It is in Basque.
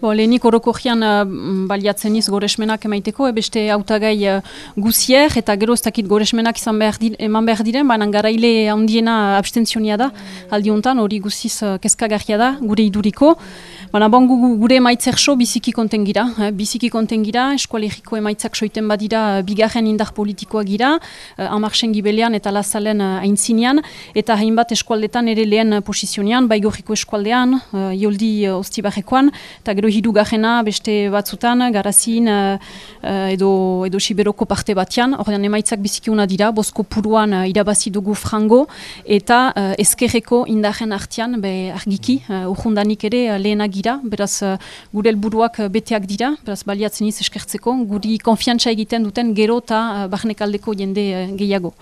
Bo, lehenik orokorrian uh, baliatzen iz goresmenak emaiteko, ebeste autagai uh, guzier, eta gero ez dakit goresmenak izan behar dire, eman behar diren, baina garaile handiena abstentzionia da, aldi hori guziz uh, kezkagarria da, gure iduriko. Baina bon, gu, gure emaitzer so biziki konten gira, eh, biziki konten gira, eskualeriko emaitzak soiten badira bigarren indar politikoa gira, uh, amarsen gibelean eta lazalen uh, aintzinean, eta hainbat eskualdetan ere lehen posizionean, baigorriko eskualdean, uh, ioldi uh, ostibarrekoan, eta gero hidu gajena beste batzutan, garazin uh, edo, edo siberoko parte batean, horrean emaitzak bizikiuna dira, bosko puruan uh, irabazi dugu frango, eta uh, eskerreko indarren artean, be argiki, uh, urhundanik ere uh, lehena gira, beraz uh, gure helburuak beteak dira, beraz baliatzen iz eskertzeko, guri konfiantza egiten duten gero eta uh, barnekaldeko jende uh, gehiago.